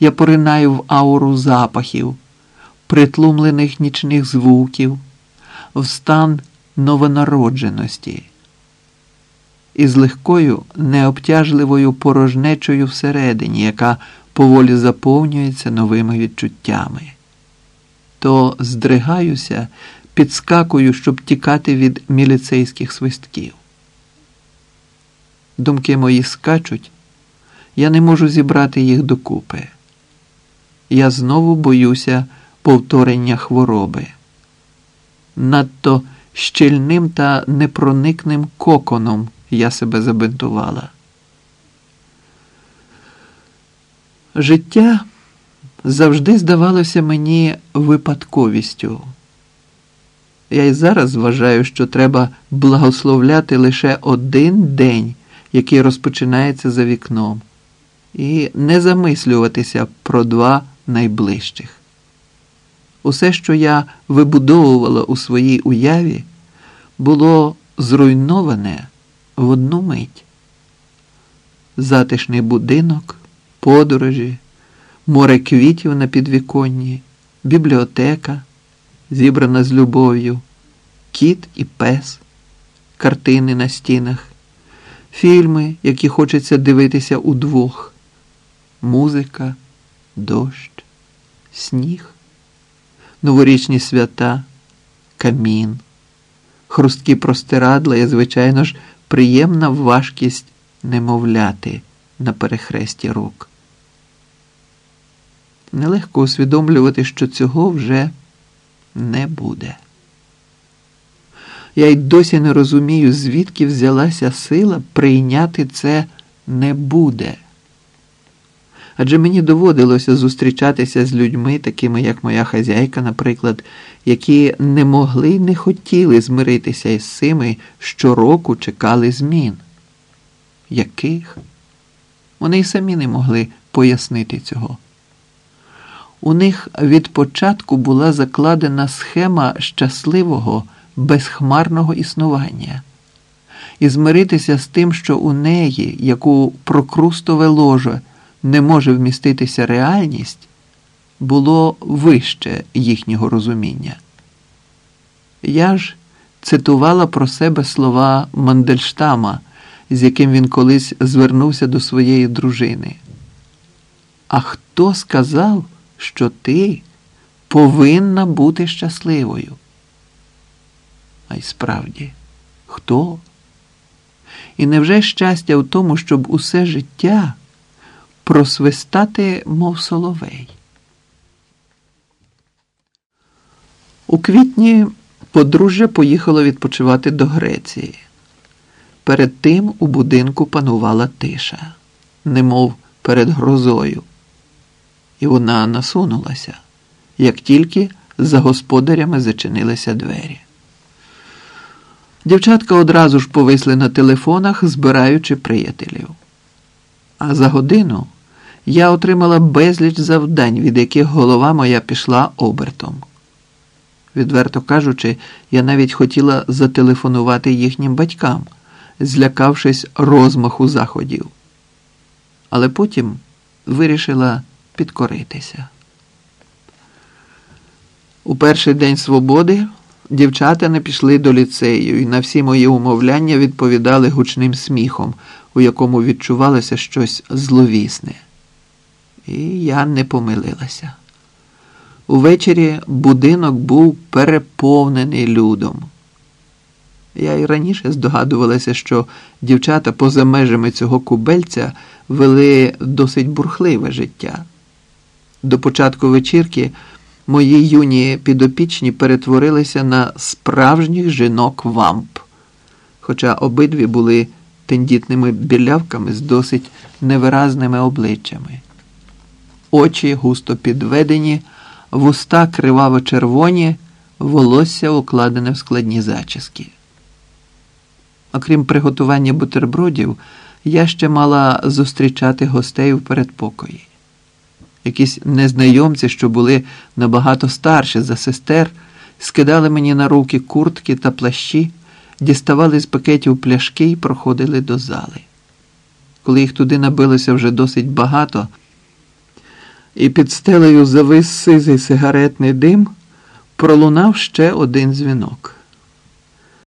Я поринаю в ауру запахів, притлумлених нічних звуків, в стан новонародженості із легкою, необтяжливою порожнечою всередині, яка поволі заповнюється новими відчуттями. То здригаюся, підскакую, щоб тікати від міліцейських свистків. Думки мої скачуть, я не можу зібрати їх докупи. Я знову боюся повторення хвороби. Надто щільним та непроникним коконом я себе забинтувала. Життя завжди здавалося мені випадковістю. Я й зараз вважаю, що треба благословляти лише один день, який розпочинається за вікном, і не замислюватися про два найближчих. Усе, що я вибудовувала у своїй уяві, було зруйноване в одну мить. Затишний будинок, подорожі, море квітів на підвіконні, бібліотека, зібрана з любов'ю, кіт і пес, картини на стінах, фільми, які хочеться дивитися удвох, музика, дощ, сніг, новорічні свята, камін, хрусткі простирадла і, звичайно ж, приємна важкість немовляти на перехресті рук. Нелегко усвідомлювати, що цього вже не буде. Я й досі не розумію, звідки взялася сила прийняти це не буде. Адже мені доводилося зустрічатися з людьми, такими як моя хазяйка, наприклад, які не могли й не хотіли змиритися із цими щороку чекали змін. Яких? Вони й самі не могли пояснити цього. У них від початку була закладена схема щасливого, безхмарного існування, і змиритися з тим, що у неї, як у прокрустове ложе, не може вміститися реальність, було вище їхнього розуміння. Я ж цитувала про себе слова Мандельштама, з яким він колись звернувся до своєї дружини. А хто сказав, що ти повинна бути щасливою? А й справді, хто? І невже щастя в тому, щоб усе життя просвистати, мов соловей? У квітні подружжя поїхало відпочивати до Греції. Перед тим у будинку панувала тиша, немов перед грозою, і вона насунулася, як тільки за господарями зачинилися двері. Дівчатка одразу ж повисли на телефонах, збираючи приятелів. А за годину я отримала безліч завдань, від яких голова моя пішла обертом. Відверто кажучи, я навіть хотіла зателефонувати їхнім батькам, злякавшись розмаху заходів. Але потім вирішила підкоритися. У перший день свободи дівчата не пішли до ліцею і на всі мої умовляння відповідали гучним сміхом, у якому відчувалося щось зловісне. І я не помилилася. Увечері будинок був переповнений людом. Я й раніше здогадувалася, що дівчата поза межами цього кубельця вели досить бурхливе життя. До початку вечірки мої юні підопічні перетворилися на справжніх жінок вамп, хоча обидві були тендітними білявками з досить невиразними обличчями. Очі густо підведені вуста криваво червоні, волосся укладене в складні зачіски. Окрім приготування бутербродів, я ще мала зустрічати гостей у передпокої. Якісь незнайомці, що були набагато старші за сестер, скидали мені на руки куртки та плащі, діставали з пакетів пляшки і проходили до зали. Коли їх туди набилося вже досить багато, і під стелею завис сизий сигаретний дим, пролунав ще один дзвінок.